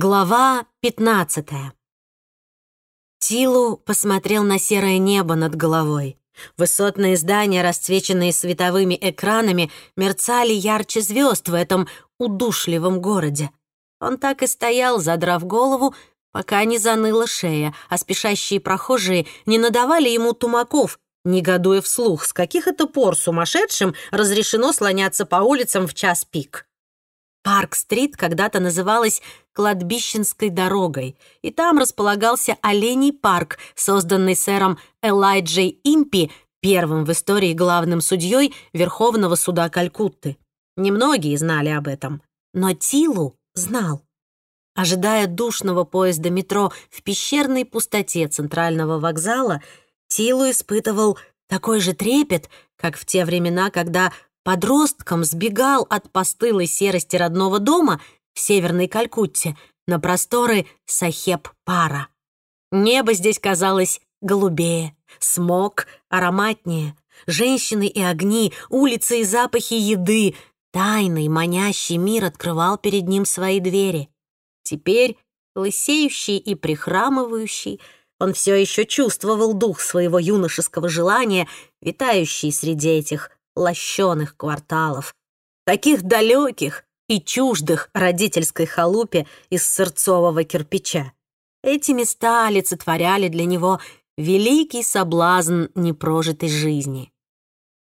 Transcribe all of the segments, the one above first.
Глава 15 Тилу посмотрел на серое небо над головой. Высотные здания, расцвеченные световыми экранами, мерцали ярче звезд в этом удушливом городе. Он так и стоял, задрав голову, пока не заныла шея, а спешащие прохожие не надавали ему тумаков, негодуя вслух, с каких это пор сумасшедшим разрешено слоняться по улицам в час пик. Парк-стрит когда-то называлась Кладбищенской дорогой, и там располагался Оленей парк, созданный сэром Элайджей Импи, первым в истории главным судьей Верховного суда Калькутты. Немногие знали об этом, но Тилу знал. Ожидая душного поезда метро в пещерной пустоте центрального вокзала, Тилу испытывал такой же трепет, как в те времена, когда подростком сбегал от постылой серости родного дома в северной Калькутте на просторы Сахеп-Пара. Небо здесь казалось голубее, смог ароматнее, женщины и огни, улицы и запахи еды, тайный, манящий мир открывал перед ним свои двери. Теперь, лысеющий и прихрамывающий, он все еще чувствовал дух своего юношеского желания, витающий среди этих лощеных кварталов, таких далеких и чуждых родительской халупе из сырцового кирпича. Эти места олицетворяли для него великий соблазн непрожитой жизни.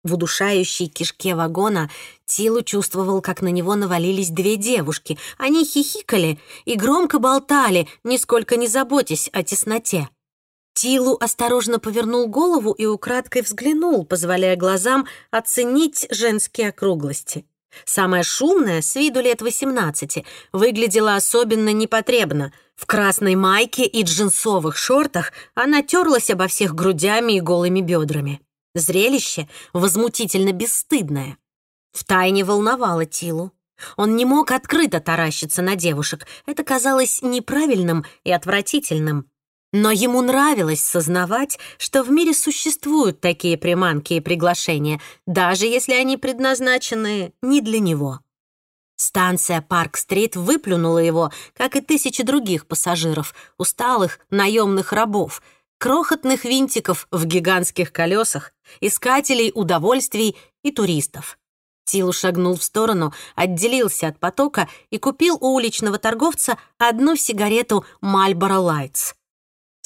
В удушающей кишке вагона Тилу чувствовал, как на него навалились две девушки. Они хихикали и громко болтали, нисколько не заботясь о тесноте. Тилу осторожно повернул голову и украдкой взглянул, позволяя глазам оценить женские округлости. Самая шумная, с виду лет 18, выглядела особенно непотребно. В красной майке и джинсовых шортах она терлась обо всех грудями и голыми бедрами. Зрелище возмутительно бесстыдное. Втайне волновало Тилу. Он не мог открыто таращиться на девушек. Это казалось неправильным и отвратительным. Но ему нравилось сознавать, что в мире существуют такие приманки и приглашения, даже если они предназначены не для него. Станция Парк-стрит выплюнула его, как и тысячи других пассажиров, усталых наемных рабов, крохотных винтиков в гигантских колесах, искателей удовольствий и туристов. Тилу шагнул в сторону, отделился от потока и купил у уличного торговца одну сигарету Marlboro Lights.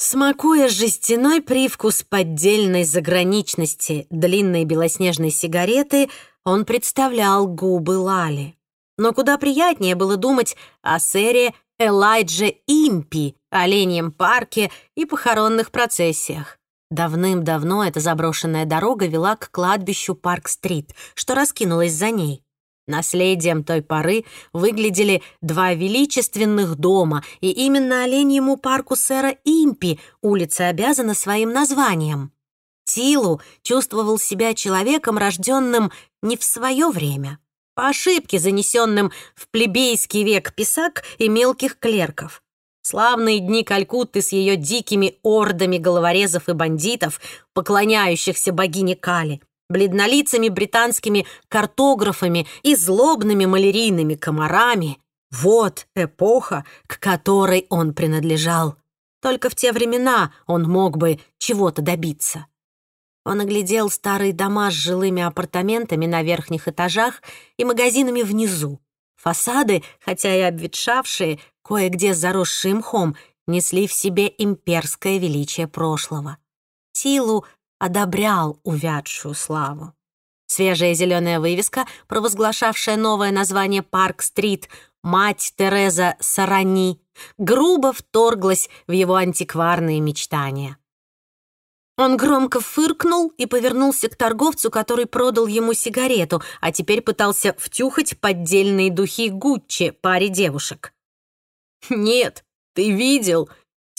Смакуя жестяной привкус поддельной заграничности длинной белоснежной сигареты, он представлял губы Лали. Но куда приятнее было думать о сэре Элайдже Импи, оленьем парке и похоронных процессиях. Давным-давно эта заброшенная дорога вела к кладбищу Парк-стрит, что раскинулось за ней. Наследием той поры выглядели два величественных дома, и именно оленьему парку сэра Импи улица обязана своим названием. Тилу чувствовал себя человеком, рожденным не в свое время, по ошибке занесенным в плебейский век писак и мелких клерков. Славные дни Калькутты с ее дикими ордами головорезов и бандитов, поклоняющихся богине Кали, бледнолицами британскими картографами и злобными малярийными комарами. Вот эпоха, к которой он принадлежал. Только в те времена он мог бы чего-то добиться. Он оглядел старые дома с жилыми апартаментами на верхних этажах и магазинами внизу. Фасады, хотя и обветшавшие, кое-где заросшие мхом, несли в себе имперское величие прошлого. Тилу одобрял увядшую славу. Свежая зеленая вывеска, провозглашавшая новое название Парк-стрит, мать Тереза Сарани, грубо вторглась в его антикварные мечтания. Он громко фыркнул и повернулся к торговцу, который продал ему сигарету, а теперь пытался втюхать поддельные духи Гуччи паре девушек. «Нет, ты видел,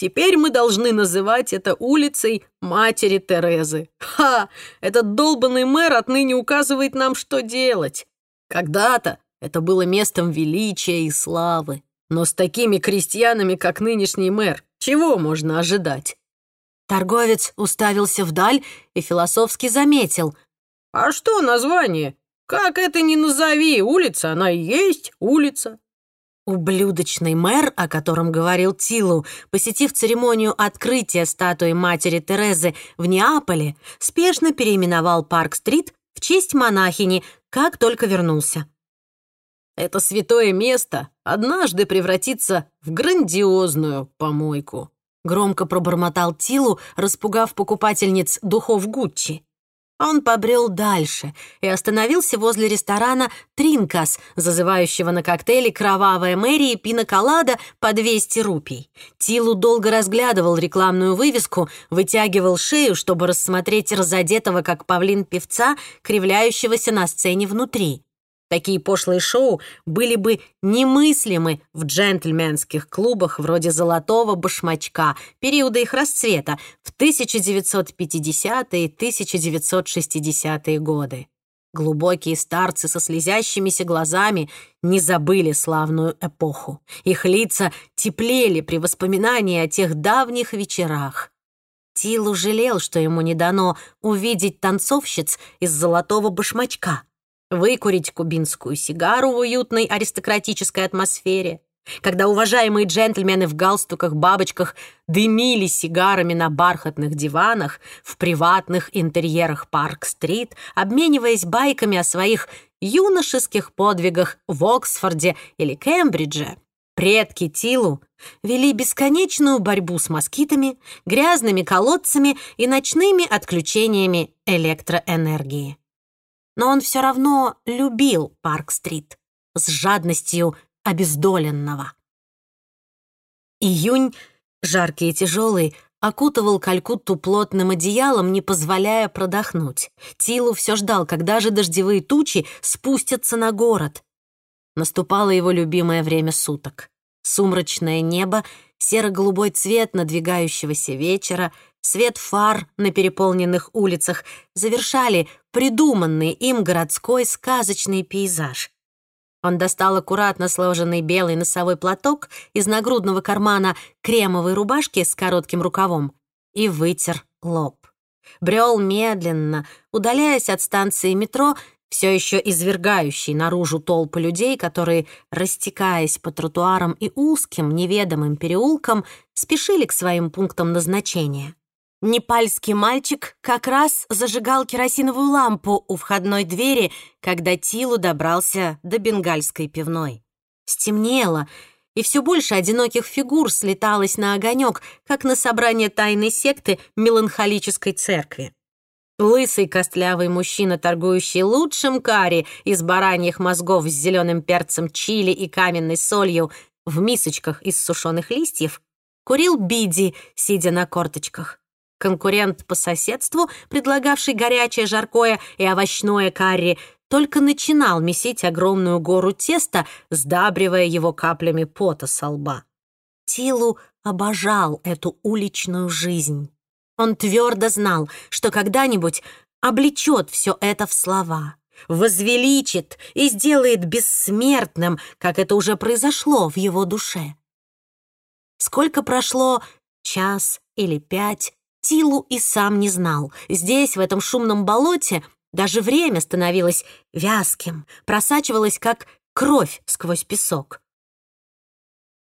Теперь мы должны называть это улицей матери Терезы. Ха! Этот долбанный мэр отныне указывает нам, что делать. Когда-то это было местом величия и славы. Но с такими крестьянами, как нынешний мэр, чего можно ожидать? Торговец уставился вдаль и философски заметил. «А что название? Как это ни назови, улица, она и есть улица. Ублюдочный мэр, о котором говорил Тилу, посетив церемонию открытия статуи матери Терезы в Неаполе, спешно переименовал Парк-стрит в честь монахини, как только вернулся. «Это святое место однажды превратится в грандиозную помойку», громко пробормотал Тилу, распугав покупательниц духов Гуччи. Он побрел дальше и остановился возле ресторана «Тринкас», зазывающего на коктейли «Кровавая Мэри» и «Пиноколада» по 200 рупий. Тилу долго разглядывал рекламную вывеску, вытягивал шею, чтобы рассмотреть разодетого, как павлин певца, кривляющегося на сцене внутри. Такие пошлые шоу были бы немыслимы в джентльменских клубах вроде «Золотого башмачка» периода их расцвета в 1950-е и 1960-е годы. Глубокие старцы со слезящимися глазами не забыли славную эпоху. Их лица теплели при воспоминании о тех давних вечерах. Тилу жалел, что ему не дано увидеть танцовщиц из «Золотого башмачка» выкурить кубинскую сигару в уютной аристократической атмосфере, когда уважаемые джентльмены в галстуках-бабочках дымили сигарами на бархатных диванах в приватных интерьерах Парк-стрит, обмениваясь байками о своих юношеских подвигах в Оксфорде или Кембридже, предки Тилу вели бесконечную борьбу с москитами, грязными колодцами и ночными отключениями электроэнергии но он все равно любил Парк-стрит с жадностью обездоленного. Июнь, жаркий и тяжелый, окутывал Калькутту плотным одеялом, не позволяя продохнуть. Тилу все ждал, когда же дождевые тучи спустятся на город. Наступало его любимое время суток. Сумрачное небо, серо-голубой цвет надвигающегося вечера — Свет фар на переполненных улицах завершали придуманный им городской сказочный пейзаж. Он достал аккуратно сложенный белый носовой платок из нагрудного кармана кремовой рубашки с коротким рукавом и вытер лоб. Брел медленно, удаляясь от станции метро, все еще извергающей наружу толпы людей, которые, растекаясь по тротуарам и узким неведомым переулкам, спешили к своим пунктам назначения. Непальский мальчик как раз зажигал керосиновую лампу у входной двери, когда Тилу добрался до бенгальской пивной. Стемнело, и все больше одиноких фигур слеталось на огонек, как на собрание тайной секты меланхолической церкви. Лысый костлявый мужчина, торгующий лучшим карри из бараньих мозгов с зеленым перцем чили и каменной солью в мисочках из сушеных листьев, курил биди, сидя на корточках. Конкурент по соседству, предлагавший горячее жаркое и овощное карри, только начинал месить огромную гору теста, сдабривая его каплями пота со лба. Тилу обожал эту уличную жизнь. Он твердо знал, что когда-нибудь облечет все это в слова, возвеличит и сделает бессмертным, как это уже произошло в его душе. Сколько прошло, час или пять, Тилу и сам не знал. Здесь, в этом шумном болоте, даже время становилось вязким, просачивалось, как кровь сквозь песок.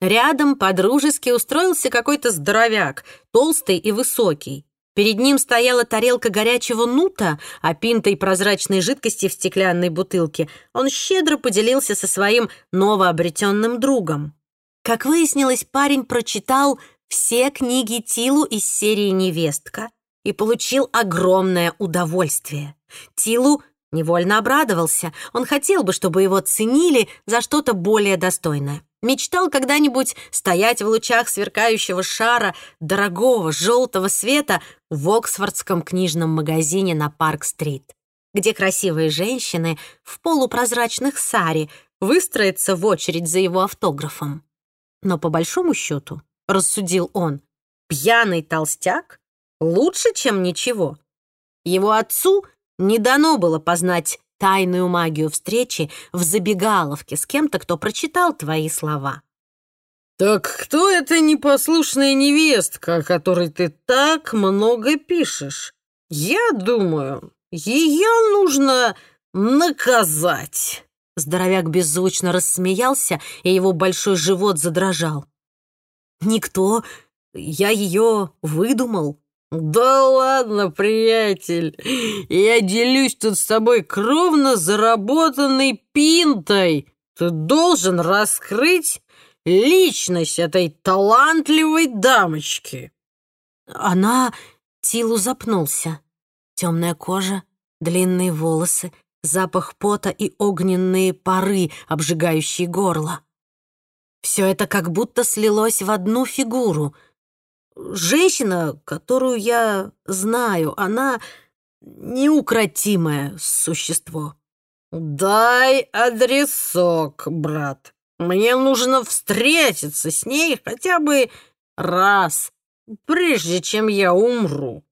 Рядом подружески устроился какой-то здоровяк, толстый и высокий. Перед ним стояла тарелка горячего нута, а пинтой прозрачной жидкости в стеклянной бутылке он щедро поделился со своим новообретенным другом. Как выяснилось, парень прочитал все книги Тилу из серии «Невестка» и получил огромное удовольствие. Тилу невольно обрадовался. Он хотел бы, чтобы его ценили за что-то более достойное. Мечтал когда-нибудь стоять в лучах сверкающего шара дорогого желтого света в Оксфордском книжном магазине на Парк-стрит, где красивые женщины в полупрозрачных сари выстроятся в очередь за его автографом. Но по большому счету рассудил он. Пьяный толстяк лучше, чем ничего. Его отцу не дано было познать тайную магию встречи в забегаловке с кем-то, кто прочитал твои слова. «Так кто эта непослушная невестка, о которой ты так много пишешь? Я думаю, ее нужно наказать». Здоровяк беззвучно рассмеялся, и его большой живот задрожал. «Никто. Я ее выдумал». «Да ладно, приятель, я делюсь тут с тобой кровно заработанной пинтой. Ты должен раскрыть личность этой талантливой дамочки». Она... Тилу запнулся. Темная кожа, длинные волосы, запах пота и огненные пары, обжигающие горло. Все это как будто слилось в одну фигуру. Женщина, которую я знаю, она неукротимое существо. «Дай адресок, брат. Мне нужно встретиться с ней хотя бы раз, прежде чем я умру».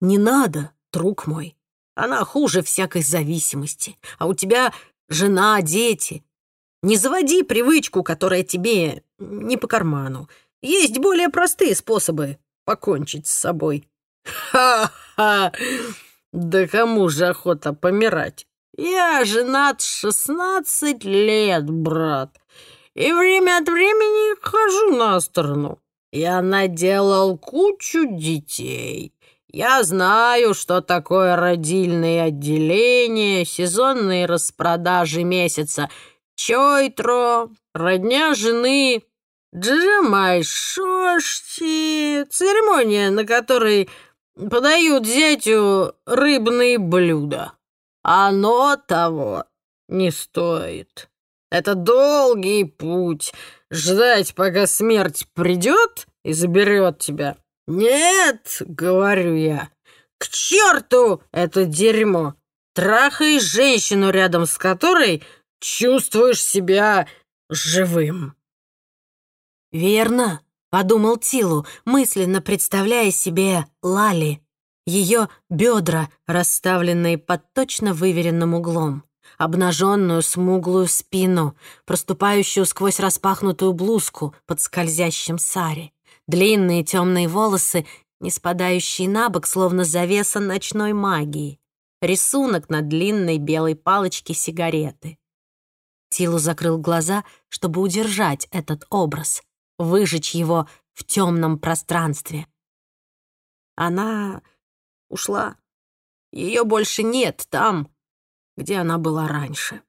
«Не надо, друг мой. Она хуже всякой зависимости. А у тебя жена, дети. Не заводи привычку, которая тебе не по карману. Есть более простые способы покончить с собой». «Ха-ха! Да кому же охота помирать? Я женат шестнадцать лет, брат, и время от времени хожу на сторону. Я наделал кучу детей. Я знаю, что такое родильное отделение, сезонные распродажи месяца, чойтро, родня жены, джамай шошти, церемония, на которой подают зятю рыбные блюда. Оно того не стоит. Это долгий путь. Ждать, пока смерть придет и заберет тебя. Нет, говорю я, к черту это дерьмо. Трахай женщину, рядом с которой чувствуешь себя живым. Верно, подумал Тилу, мысленно представляя себе Лали, ее бедра, расставленные под точно выверенным углом обнаженную смуглую спину, проступающую сквозь распахнутую блузку под скользящим сари, длинные темные волосы, не спадающие на бок, словно завеса ночной магии, рисунок на длинной белой палочке сигареты. Тилу закрыл глаза, чтобы удержать этот образ, выжечь его в темном пространстве. Она ушла. Ее больше нет там, где она была раньше.